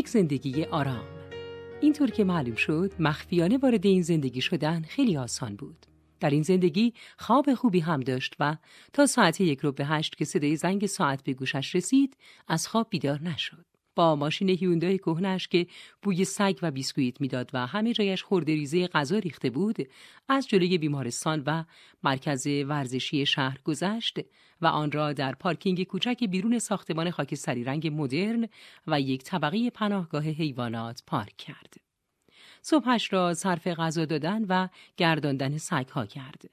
یک زندگی آرام. اینطور که معلوم شد مخفیانه وارد این زندگی شدن خیلی آسان بود. در این زندگی خواب خوبی هم داشت و تا ساعت یک رو به هشت که صدای زنگ ساعت به گوشش رسید از خواب بیدار نشد. با ماشین هیوندای کهنش که بوی سگ و بیسکویت می‌داد و همه جایش ریزه غذا ریخته بود از جلوی بیمارستان و مرکز ورزشی شهر گذشت و آن را در پارکینگ کوچک بیرون ساختمان خاکستری رنگ مدرن و یک طبقه پناهگاه حیوانات پارک کرد. صبحش را صرف غذا دادن و گرداندن سگها کرد.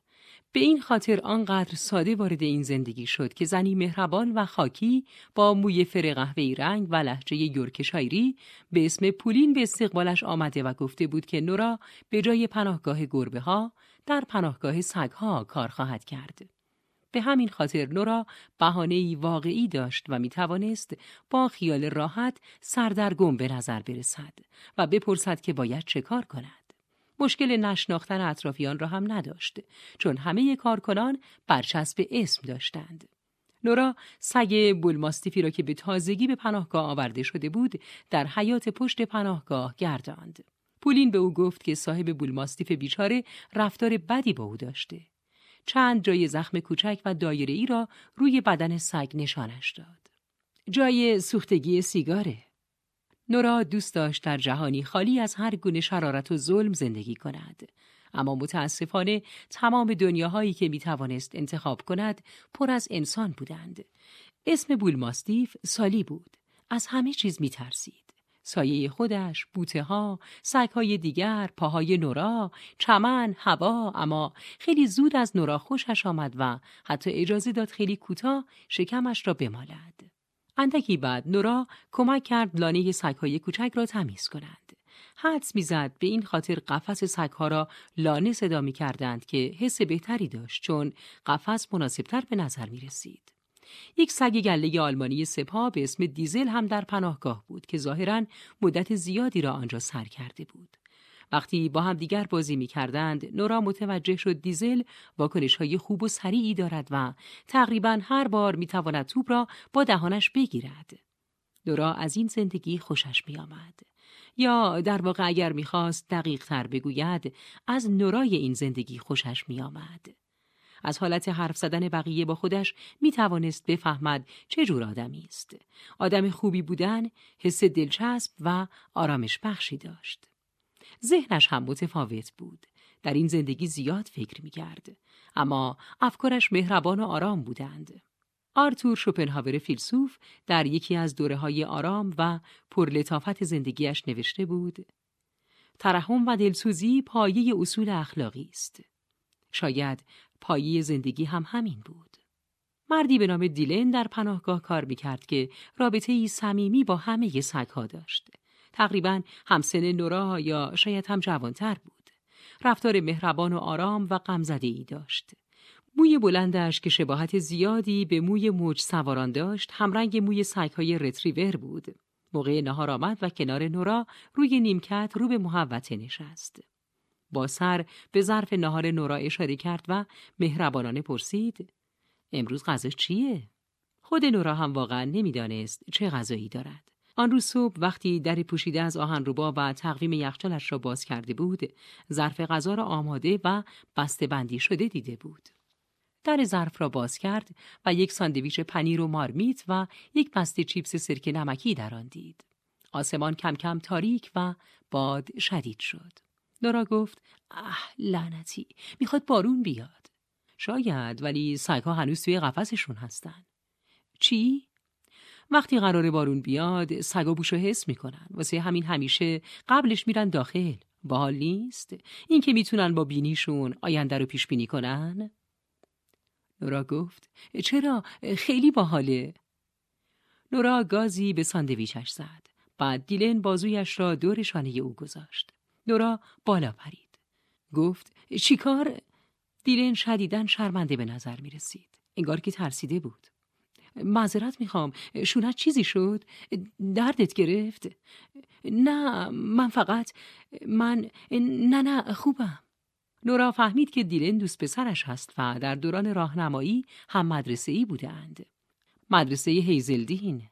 به این خاطر آنقدر ساده وارد این زندگی شد که زنی مهربان و خاکی با موی فر قهوه‌ای رنگ و لحجه یورک شایری به اسم پولین به استقبالش آمده و گفته بود که نورا به جای پناهگاه گربه ها در پناهگاه سگها کار خواهد کرد. به همین خاطر نورا بهانه‌ای واقعی داشت و می توانست با خیال راحت سردرگم به نظر برسد و بپرسد که باید چه کار کند. مشکل نشناختن اطرافیان را هم نداشت چون همه کارکنان برچسب اسم داشتند. نورا سگ بولماستیفی را که به تازگی به پناهگاه آورده شده بود در حیات پشت پناهگاه گرداند. پولین به او گفت که صاحب بولماستیف بیچاره رفتار بدی با او داشته. چند جای زخم کوچک و دایره ای را روی بدن سگ نشانش داد. جای سوختگی سیگاره. نورا دوست داشت در جهانی خالی از هر گونه شرارت و ظلم زندگی کند. اما متاسفانه تمام دنیاهایی که می توانست انتخاب کند پر از انسان بودند. اسم بولماستیف سالی بود. از همه چیز می ترسید. سایه خودش، بوته ها، سگ های دیگر، پاهای نورا، چمن، هوا، اما خیلی زود از نورا خوشش آمد و حتی اجازه داد خیلی کوتاه شکمش را بمالد. اندکی بعد نورا کمک کرد لانه سگهای کوچک را تمیز کنند. حدس می‌زد به این خاطر قفس سگها را لانه صدا می کردند که حس بهتری داشت چون قفس مناسبتر به نظر می رسید. یک سگ گله آلمانی سپاه به اسم دیزل هم در پناهگاه بود که ظاهرا مدت زیادی را آنجا سر کرده بود. وقتی با هم دیگر بازی می کردند، نورا متوجه شد دیزل واکنش های خوب و سریعی دارد و تقریبا هر بار می تواند توپ را با دهانش بگیرد. نورا از این زندگی خوشش می آمد. یا در واقع اگر می‌خواست دقیق تر بگوید از نورای این زندگی خوشش می آمد. از حالت حرف زدن بقیه با خودش می توانست بفهمد چه جور آدمی است. آدم خوبی بودن حس دلچسب و آرامش بخشی داشت. ذهنش هم متفاوت بود. در این زندگی زیاد فکر می کرد. اما افکارش مهربان و آرام بودند. آرتور شوپنهاور فیلسوف در یکی از دوره های آرام و پرلطافت زندگیش نوشته بود ترحم و دلسوزی پایه اصول اخلاقی است. شاید پایه زندگی هم همین بود. مردی به نام دیلن در پناهگاه کار می‌کرد که رابطه ای صمیمی با همه سگها داشت. تقریبا همسن نورا یا شاید هم جوانتر بود. رفتار مهربان و آرام و غمزده ای داشت. موی بلندش که شباهت زیادی به موی موج سواران داشت همرنگ موی سگهای رتریور بود. موقع نهار آمد و کنار نورا روی نیمکت رو به محوته نشست. با سر به ظرف نهار نورا اشاره کرد و مهربانانه پرسید امروز غذا چیه؟ خود نورا هم واقعا نمی‌دانست چه غذایی دارد. آن روز صبح وقتی در پوشیده از آهنربا و تقویم یخچالش را باز کرده بود ظرف غذا را آماده و بسته بندی شده دیده بود. در ظرف را باز کرد و یک ساندویچ پنیر و مارمیت و یک بسته چیپس سرکه نمکی در آن دید. آسمان کم کم تاریک و باد شدید شد. نورا گفت اه لعنتی می‌خواد بارون بیاد. شاید ولی سگها هنوز توی قفسشون هستن. چی؟ وقتی قرار بارون بیاد سگا بوشو حس می‌کنن. واسه همین همیشه قبلش میرن داخل. باحال نیست. این که می‌تونن با بینیشون آینده رو پیش بینی کنن؟ نورا گفت چرا؟ خیلی باحاله. نورا گازی به ساندویچش زد. بعد دیلن بازویش را دور شانه او گذاشت. نورا بالا پرید. گفت چیکار دیلن شدیدن شرمنده به نظر می رسید انگار که ترسیده بود. معذرت می‌خوام. شونت چیزی شد؟ دردت گرفت؟ نه من فقط من نه نه خوبم. نورا فهمید که دیلن دوست پسرش هست و در دوران راهنمایی هم مدرسه ای بودند. مدرسه هیزلدین.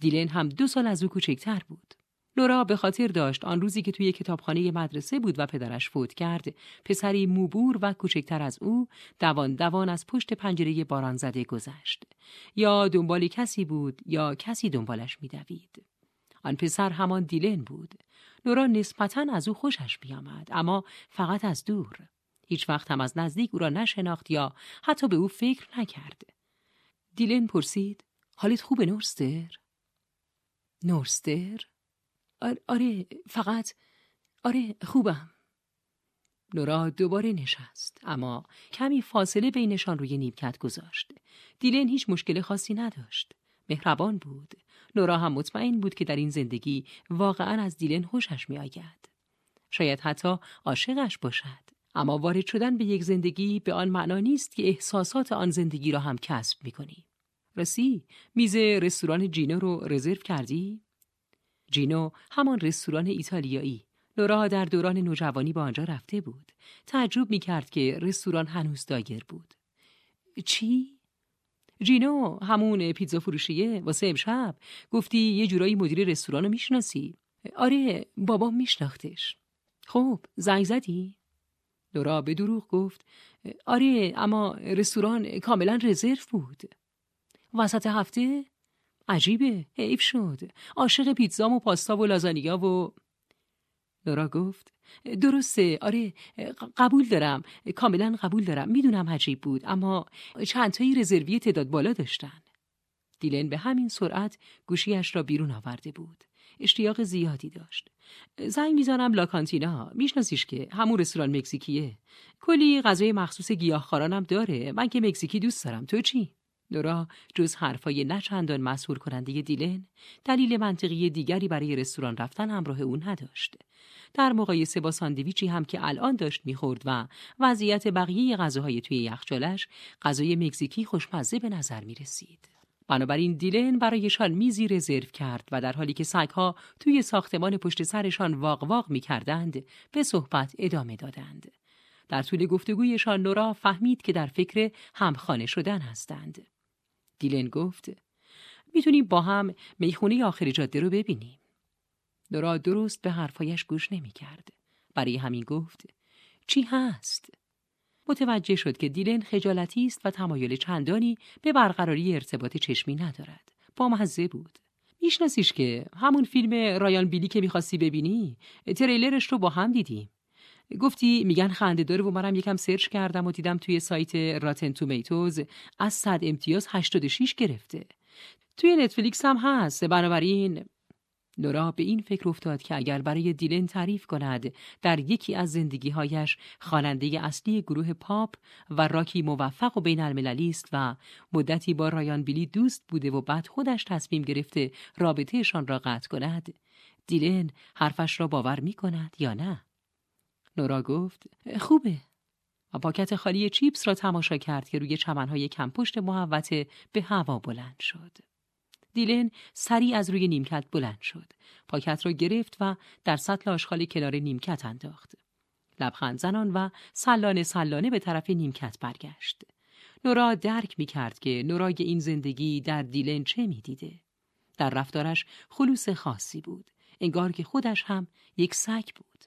دیلن هم دو سال از او کوچکتر بود. نورا به خاطر داشت آن روزی که توی کتابخانه مدرسه بود و پدرش فوت کرد پسری موبور و کوچکتر از او دوان دوان از پشت پنجره باران زده گذشت. یا دنبال کسی بود یا کسی دنبالش میدوید. آن پسر همان دیلن بود. نورا نسبتا از او خوشش بیامد اما فقط از دور. هیچ وقت هم از نزدیک او را نشناخت یا حتی به او فکر نکرد. دیلن پرسید حالت خوبه نورستر؟ نورستر؟ آره فقط آره خوبم نورا دوباره نشست اما کمی فاصله بینشان روی نیمکت گذاشت دیلن هیچ مشکل خاصی نداشت مهربان بود نورا هم مطمئن بود که در این زندگی واقعا از دیلن خوشش می آید. شاید حتی عاشقش باشد اما وارد شدن به یک زندگی به آن معنا نیست که احساسات آن زندگی را هم کسب می کنی. رسی میز رستوران جینو رو رزرو کردی؟ جینو همان رستوران ایتالیایی. نورا در دوران نوجوانی با آنجا رفته بود. تعجب می کرد که رستوران هنوز دایر بود. چی؟ جینو همون پیتزا فروشیه واسه امشب؟ گفتی یه جورایی مدیر رستوران رو می‌شناسی. آره بابام میشناختش. خب زنگ زدی؟ نورا به دروغ گفت. آره اما رستوران کاملا رزرو بود. وسط هفته عجیبه. حیف شد. عاشق پیتزام و پاستا و لازانیا و نورا گفت درسته. آره قبول دارم. کاملا قبول دارم. می‌دونم عجیب بود اما چند تایی رزروی تعداد بالا داشتن. دیلن به همین سرعت گوشیش را بیرون آورده بود. اشتیاق زیادی داشت. زنگ می‌زنم لاکانتینا. میشناسیش که همون رستوران مکزیکیه. کلی غذای مخصوص گیاهخوارانم داره. من که مکزیکی دوست دارم. تو چی؟ نورا جز حرفای نچندان مسهور کننده دیلن دلیل منطقی دیگری برای رستوران رفتن همراه او نداشت در مقایسه با ساندویچی هم که الان داشت می‌خورد و وضعیت بقیه غذاهای توی یخچالش غذای مکزیکی خوشمزه به نظر می رسید. بنابراین دیلن برایشان میزی رزرو کرد و در حالی که سگها توی ساختمان پشت سرشان واق واق می کردند به صحبت ادامه دادند. در طول گفتگویشان نورا فهمید که در فکر همخانه شدن هستند. دیلن گفت می‌تونیم با هم می‌خونه آخر جاده رو ببینیم. نورا درست به حرفایش گوش نمی‌کرد. برای همین گفت چی هست؟ متوجه شد که دیلن خجالتی است و تمایل چندانی به برقراری ارتباط چشمی ندارد. با مزه بود. میشناسیش که همون فیلم رایان بیلی که می‌خواستی ببینی تریلرش رو با هم دیدیم. گفتی میگن خنده داره و منم یکم سرچ کردم و دیدم توی سایت راتن تومیتوز از 100 امتیاز 86 گرفته. توی نتفلیکس هم هست بنابراین نورا به این فکر افتاد که اگر برای دیلن تعریف کند در یکی از زندگیهایش خواننده اصلی گروه پاپ و راکی موفق و بین المللی است و مدتی با رایان بیلی دوست بوده و بعد خودش تصمیم گرفته رابطهشان را قطع کند دیلن حرفش را باور می کند یا نه؟ نورا گفت خوبه و پاکت خالی چیپس را تماشا کرد که روی چمنهای کمپشت محوته به هوا بلند شد. دیلن سریع از روی نیمکت بلند شد. پاکت را گرفت و در سطل آشغال کنار نیمکت انداخت. لبخند زنان و سلانه سلانه به طرف نیمکت برگشت. نورا درک می کرد که نورای این زندگی در دیلن چه می دیده. در رفتارش خلوص خاصی بود. انگار که خودش هم یک سگ بود.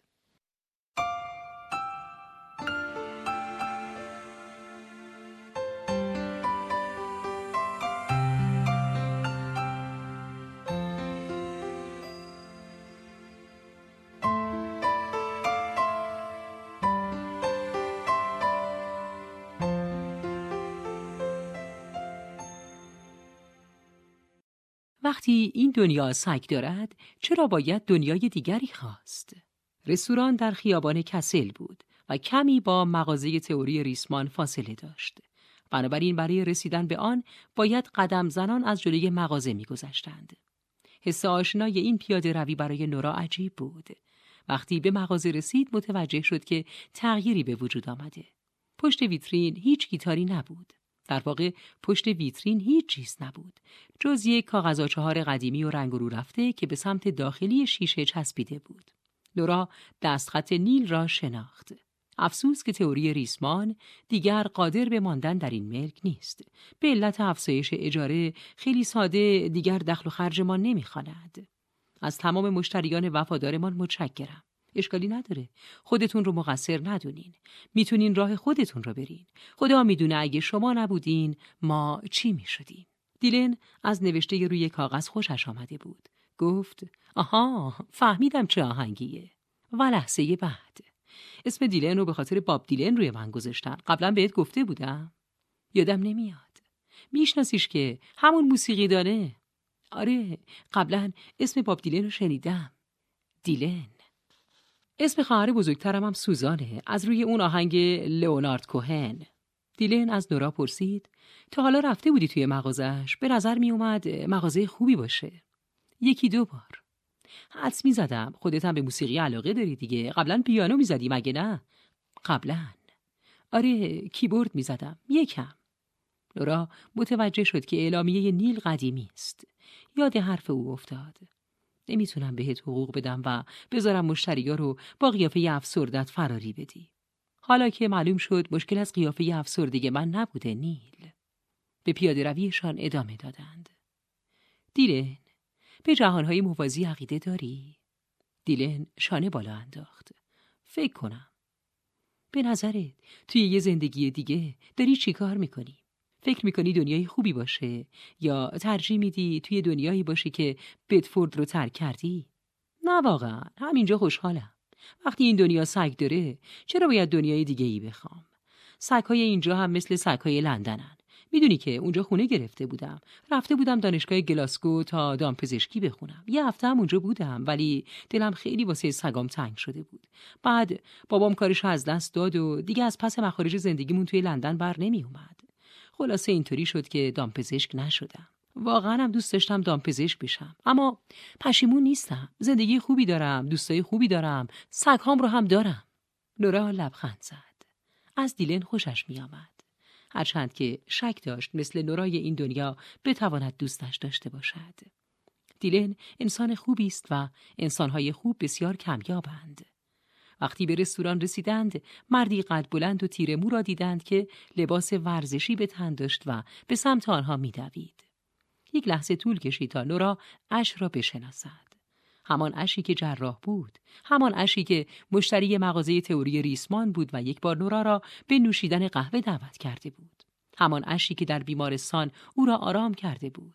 وقتی این دنیا سگ دارد چرا باید دنیای دیگری خواست؟ رستوران در خیابان کسل بود و کمی با مغازه تئوری ریسمان فاصله داشت. بنابراین برای رسیدن به آن باید قدم زنان از جلوی مغازه میگذشتند. حس آشنای این پیاده روی برای نورا عجیب بود. وقتی به مغازه رسید متوجه شد که تغییری به وجود آمده. پشت ویترین هیچ گیتاری نبود. در واقع پشت ویترین هیچ چیز نبود. جز یک کاغذ چهار قدیمی و رنگ رو رفته که به سمت داخلی شیشه چسبیده بود. نورا دستخط نیل را شناخت. افسوس که تئوری ریسمان دیگر قادر به ماندن در این ملک نیست. به علت افزایش اجاره خیلی ساده دیگر دخل و خرج ما نمی‌خواند. از تمام مشتریان وفادارمان متشکرم. اشکالی نداره. خودتون رو مقصر ندونین. می‌تونین راه خودتون رو برین. خدا می‌دونه اگه شما نبودین ما چی می‌شدیم. دیلن از نوشته روی کاغذ خوشش آمده بود. گفت آها فهمیدم چه آهنگیه. و لحظه بعد. اسم دیلن رو به خاطر باب دیلن روی من گذاشتن. قبلا بهت گفته بودم. یادم نمیاد. میشناسیش که همون موسیقی داره. آره قبلا اسم باب دیلن رو شنیدم. دیلن. اسم خواهر بزرگترم هم سوزانه. از روی اون آهنگ لئونارد کوهن. دیلن از نورا پرسید تا حالا رفته بودی توی مغازش؟ به نظر می اومد مغازه خوبی باشه. یکی دو بار. حدس می زدم خودت هم به موسیقی علاقه داری دیگه. قبلا پیانو می زدی مگه نه؟ قبلا. آره کیبورد می زدم یکم. نورا متوجه شد که اعلامیه نیل قدیمی است. یاد حرف او افتاد. نمی‌تونم بهت حقوق بدم و بذارم مشتریا رو با قیافه افسردت فراری بدی. حالا که معلوم شد مشکل از قیافه افسردگی من نبوده نیل. به پیاده رویشان ادامه دادند. دیلن به جهانهای موازی عقیده داری؟ دیلن شانه بالا انداخت. فکر کنم. به نظرت توی یه زندگی دیگه داری چی کار می‌کنی؟ فکر می‌کنی دنیای خوبی باشه؟ یا ترجیح میدی توی دنیایی باشه که بدفورد رو ترک کردی؟ نه واقعا. همینجا خوشحالم. وقتی این دنیا سگ داره چرا باید دنیای دیگه ای بخوام؟ سگهای اینجا هم مثل سگهای لندنن. می‌دونی که اونجا خونه گرفته بودم. رفته بودم دانشگاه گلاسکو تا دامپزشکی بخونم. یه هفته هم اونجا بودم ولی دلم خیلی واسه سگام تنگ شده بود. بعد بابام کارش از دست داد و دیگه از پس مخارج زندگیمون توی لندن بر نمی اومد خلاصه اینطوری شد که دامپزشک نشدم. واقعا هم دوست داشتم دامپزشک بشم. اما پشیمون نیستم. زندگی خوبی دارم دوستای خوبی دارم سگهام رو هم دارم. لورا لبخند زد. از دیلن خوشش میآمد. هرچند که شک داشت مثل نورای این دنیا بتواند دوستش داشته باشد. دیلن انسان خوبی است و انسانهای خوب بسیار کمیابند. وقتی به رستوران رسیدند مردی قد بلند و تیره مو را دیدند که لباس ورزشی به تن داشت و به سمت آنها میدوید. یک لحظه طول کشید تا نورا اش را بشناسد. همان اشی که جراح بود همان اشی که مشتری مغازه تئوری ریسمان بود و یک بار نورا را به نوشیدن قهوه دعوت کرده بود. همان اشی که در بیمارستان او را آرام کرده بود.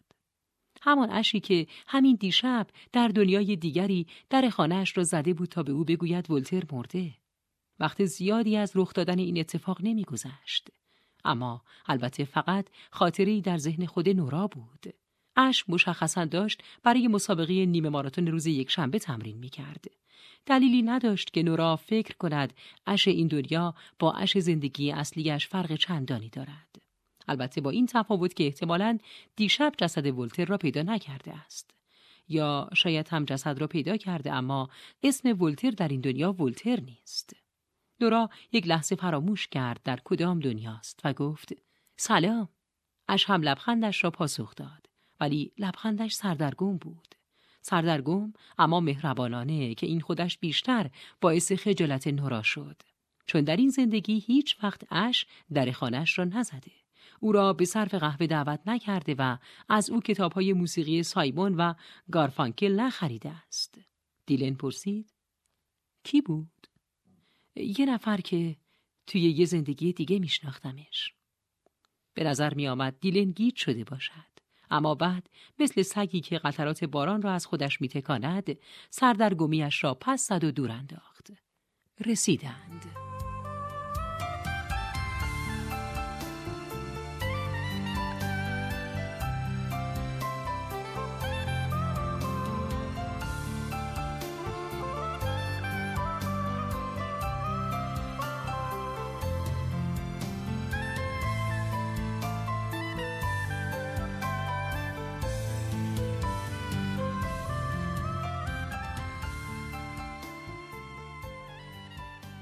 همان اشی که همین دیشب در دنیای دیگری در خانهاش را زده بود تا به او بگوید ولتر مرده وقت زیادی از رخ دادن این اتفاق نمیگذشت اما البته فقط خاطری در ذهن خود نورا بود اش مشخصا داشت برای مسابقه نیمه ماراتون روز یک شنبه تمرین می کرد. دلیلی نداشت که نورا فکر کند اش این دنیا با اش زندگی اصلیش فرق چندانی دارد. البته با این تفاوت که احتمالا دیشب جسد ولتر را پیدا نکرده است. یا شاید هم جسد را پیدا کرده اما اسم ولتر در این دنیا ولتر نیست. نورا یک لحظه فراموش کرد در کدام دنیاست و گفت سلام. اش هم لبخندش را پاسخ داد. ولی لبخندش سردرگم بود. سردرگم اما مهربانانه که این خودش بیشتر باعث خجالت نورا شد. چون در این زندگی هیچ وقت اش در خانهش را نزده. او را به صرف قهوه دعوت نکرده و از او کتاب های موسیقی سایمون و گارفانکل نخریده است. دیلن پرسید کی بود؟ یه نفر که توی یه زندگی دیگه میشناختمش. به نظر می آمد دیلن گیت شده باشد. اما بعد مثل سگی که قطرات باران را از خودش میتکاند سردرگمیش را پس زد و دور انداخت رسیدند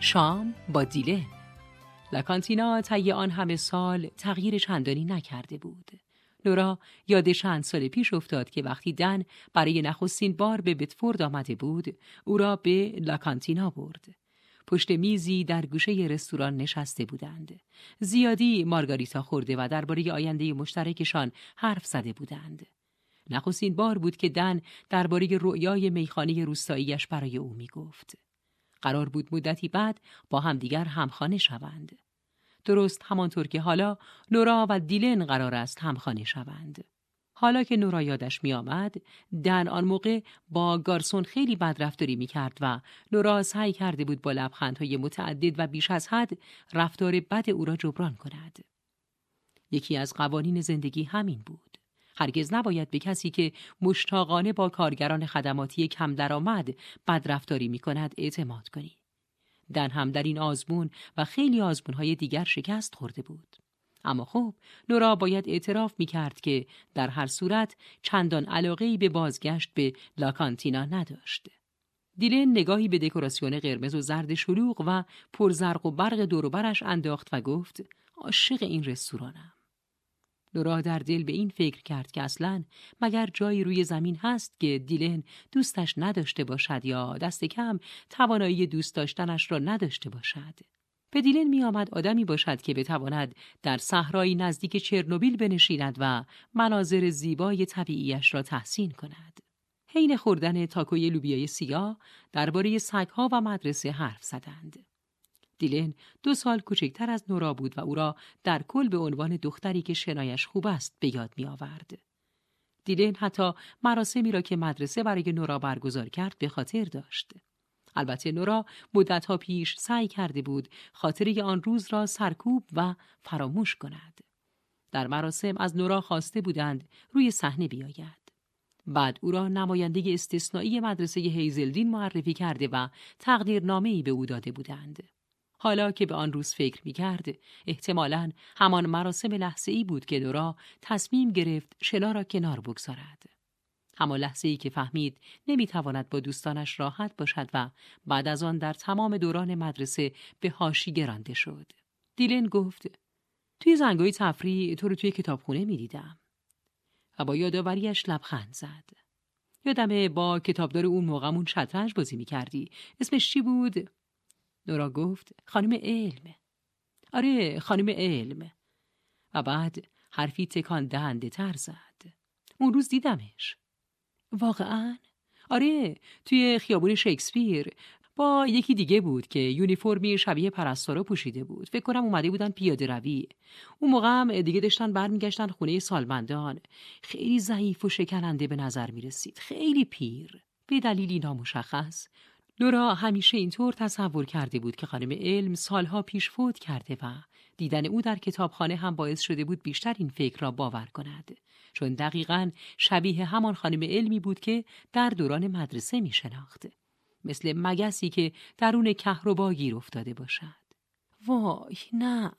شام با دیلن لکانتینا طی آن همه سال تغییر چندانی نکرده بود. لورا یاد چند سال پیش افتاد که وقتی دن برای نخستین بار به بتفورد آمده بود او را به لاکانتینا برد. پشت میزی در گوشه رستوران نشسته بودند. زیادی مارگاریتا خورده و درباره آینده مشترکشان حرف زده بودند. نخستین بار بود که دن درباره رؤیای میخانه روستاییش برای او می‌گفت. قرار بود مدتی بعد با همدیگر همخانه شوند. درست همانطور که حالا نورا و دیلن قرار است همخانه شوند. حالا که نورا یادش می آمد، دن آن موقع با گارسون خیلی بدرفتاری می کرد و نورا سعی کرده بود با لبخندهای متعدد و بیش از حد رفتار بد او را جبران کند. یکی از قوانین زندگی همین بود. هرگز نباید به کسی که مشتاقانه با کارگران خدماتی کم درآمد بدرفتاری می کند اعتماد کنی. دن هم در این آزمون و خیلی آزمونهای دیگر شکست خورده بود. اما خب نورا باید اعتراف می کرد که در هر صورت چندان علاقه به بازگشت به لاکانتینا نداشت. دیلن نگاهی به دکوراسیون قرمز و زرد شلوغ و پرزرق و برق دوروبرش انداخت و گفت عاشق این رستورانم. نورا در دل به این فکر کرد که اصلا مگر جایی روی زمین هست که دیلن دوستش نداشته باشد یا دست کم توانایی دوست داشتنش را نداشته باشد. به دیلن می آمد آدمی باشد که بتواند در صحرایی نزدیک چرنوبیل بنشیند و مناظر زیبای طبیعیش را تحسین کند. حین خوردن تاکوی لوبیای سیاه درباره سگها و مدرسه حرف زدند. دیلن دو سال کوچکتر از نورا بود و او را در کل به عنوان دختری که شنایش خوب است به یاد می آورد. دیلن حتی مراسمی را که مدرسه برای نورا برگزار کرد به خاطر داشت. البته نورا مدتها پیش سعی کرده بود خاطره آن روز را سرکوب و فراموش کند. در مراسم از نورا خواسته بودند روی صحنه بیاید. بعد او را نماینده استثنایی مدرسه هیزلدین معرفی کرده و تقدیرنامه‌ای به او داده بودند. حالا که به آن روز فکر می کرد، احتمالا همان مراسم لحظه ای بود که نورا تصمیم گرفت شنا را کنار بگذارد. همان لحظه ای که فهمید نمی‌تواند با دوستانش راحت باشد و بعد از آن در تمام دوران مدرسه به هاشی گرانده شد. دیلن گفت توی زنگای تفریح تو رو توی کتابخونه می‌دیدم و با یادآوریش لبخند زد. یادمه با کتابدار اون موقعمون شطرنج بازی می‌کردی. اسمش چی بود؟ نورا گفت خانم علم. آره خانم علم. و بعد حرفی تکان دهنده تر زد. اون روز دیدمش. واقعا؟ آره توی خیابون شکسپیر با یکی دیگه بود که یونیفرمی شبیه پرستارا پوشیده بود فکر کنم اومده بودن پیاده روی اون موقع هم دیگه داشتن برمیگشتن خونه سالمندان خیلی ضعیف و شکننده به نظر می رسید خیلی پیر به دلیلی نامشخص لورا همیشه اینطور تصور کرده بود که خانم علم سالها پیش فوت کرده و دیدن او در کتابخانه هم باعث شده بود بیشتر این فکر را باور کند چون دقیقا شبیه همان خانم علمی بود که در دوران مدرسه می شناخت. مثل مگسی که درون کهربا گیر افتاده باشد. وای نه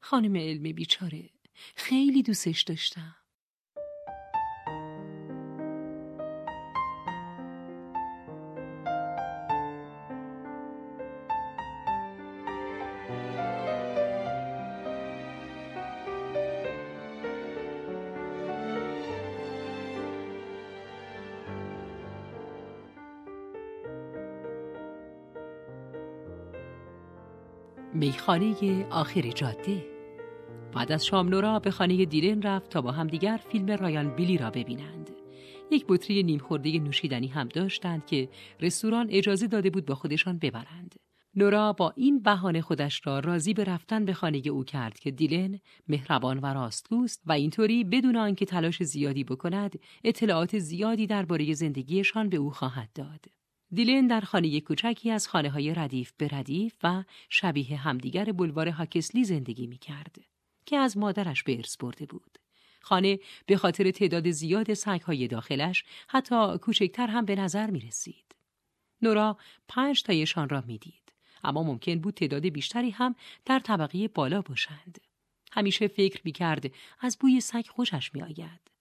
خانم علمی بیچاره خیلی دوستش داشتم. میخانه آخر جاده. بعد از شام نورا به خانه دیرن رفت تا با همدیگر فیلم رایان بیلی را ببینند. یک بطری نیم خورده نوشیدنی هم داشتند که رستوران اجازه داده بود با خودشان ببرند. نورا با این بهانه خودش را راضی به رفتن به خانه او کرد که دیلن مهربان و راستگوست و اینطوری بدون آنکه تلاش زیادی بکند اطلاعات زیادی درباره زندگیشان به او خواهد داد. دیلن در خانه کوچکی از خانه های ردیف به ردیف و شبیه همدیگر بلوار هاکسلی زندگی می کرد که از مادرش به ارث برده بود. خانه به خاطر تعداد زیاد های داخلش حتی کوچکتر هم به نظر می رسید. نورا پنج تایشان را می‌دید اما ممکن بود تعداد بیشتری هم در طبقه بالا باشند. همیشه فکر می کرد از بوی سگ خوشش می آید.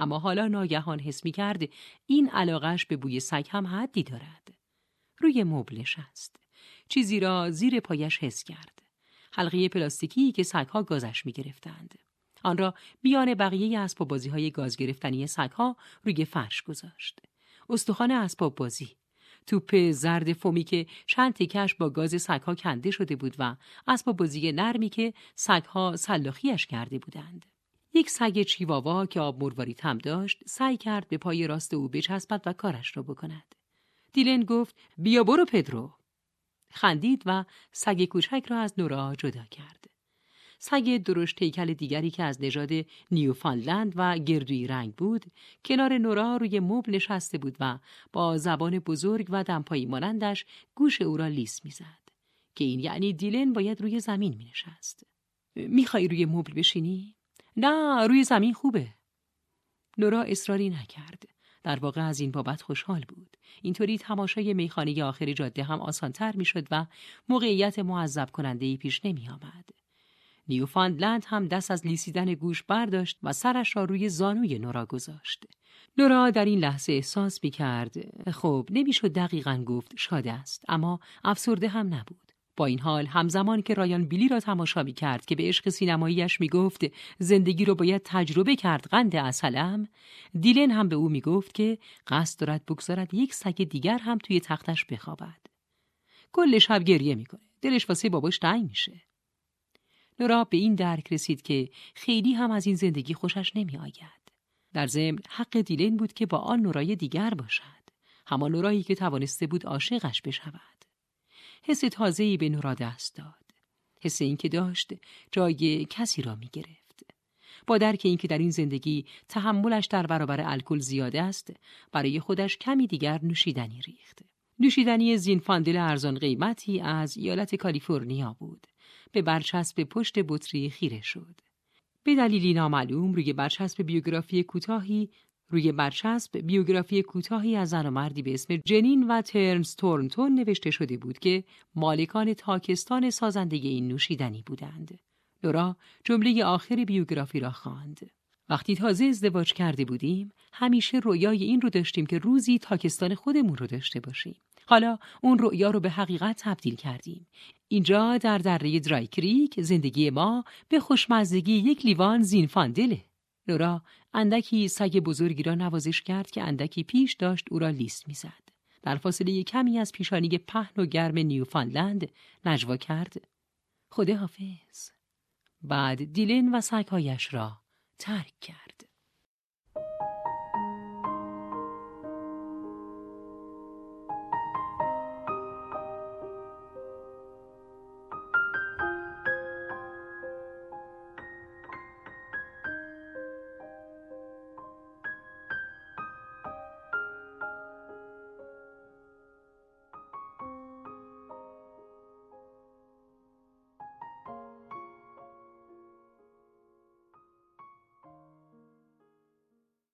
اما حالا ناگهان حس می کرد این علاقش به بوی سگ هم حدی دارد. روی مبل نشست. چیزی را زیر پایش حس کرد. حلقه پلاستیکی که سگها گازش می گرفتند. آن را بیان بقیه اسباب بازی های گاز گرفتنی سگها روی فرش گذاشت. استخوان اسباب بازی توپ زرد فومی که چند تکش با گاز سگها کنده شده بود و اسباب بازی نرمی که سگها سلاخیش کرده بودند. یک سگ چیواوا که آب مروارید هم داشت سعی کرد به پای راست او بچسبد و کارش را بکند. دیلن گفت بیا برو پدرو. خندید و سگ کوچک را از نورا جدا کرد. سگ درشت تیکل دیگری که از نژاد نیوفانلند و گردوی رنگ بود کنار نورا روی مبل نشسته بود و با زبان بزرگ و دمپایی مانندش گوش او را لیس می‌زد که این یعنی دیلن باید روی زمین می نشست. می‌خوای روی مبل بشینی؟ نه روی زمین خوبه. نورا اصراری نکرد. در واقع از این بابت خوشحال بود. اینطوری تماشای میخانه آخر جاده هم آسانتر می‌شد و موقعیت معذب کننده ای پیش نمی آمد. نیوفاندلند هم دست از لیسیدن گوش برداشت و سرش را روی زانوی نورا گذاشت. نورا در این لحظه احساس می کرد. خب نمی‌شد دقیقا گفت شاده است اما افسرده هم نبود. با این حال همزمان که رایان بیلی را تماشا می کرد که به عشق سینماییش می گفت زندگی رو باید تجربه کرد قند اصلم دیلن هم به او می گفت که قصد دارد بگذارد یک سگ دیگر هم توی تختش بخوابد کل شب گریه می‌کنه دلش واسه باباش تنگ میشه نورا به این درک رسید که خیلی هم از این زندگی خوشش نمی آید. در ضمن حق دیلن بود که با آن نورای دیگر باشد. همان نورایی که توانسته بود عاشقش بشود. حس تازه‌ای به نورا دست داد. حس اینکه داشت جای کسی را می گرفت. با درک اینکه در این زندگی تحملش در برابر الکل زیاد است، برای خودش کمی دیگر نوشیدنی ریخت. نوشیدنی زینفاندل ارزان قیمتی از ایالت کالیفرنیا بود. به برچسب پشت بطری خیره شد. به دلیلی نامعلوم روی برچسب بیوگرافی کوتاهی روی برچسب بیوگرافی کوتاهی از زن و مردی به اسم جنین و ترنز تورنتون نوشته شده بود که مالکان تاکستان سازنده این نوشیدنی بودند. لورا جمله آخر بیوگرافی را خواند. وقتی تازه ازدواج کرده بودیم همیشه رویای این رو داشتیم که روزی تاکستان خودمون رو داشته باشیم. حالا اون رؤیا رو به حقیقت تبدیل کردیم. اینجا در دره درای کریک زندگی ما به خوشمزدگی یک لیوان زینفاندله. نورا اندکی سگ بزرگی را نوازش کرد که اندکی پیش داشت او را لیست می‌زد. در فاصله کمی از پیشانی پهن و گرم نیوفانلند نجوا کرد. خدا حافظ. بعد دیلن و سگهایش را ترک کرد.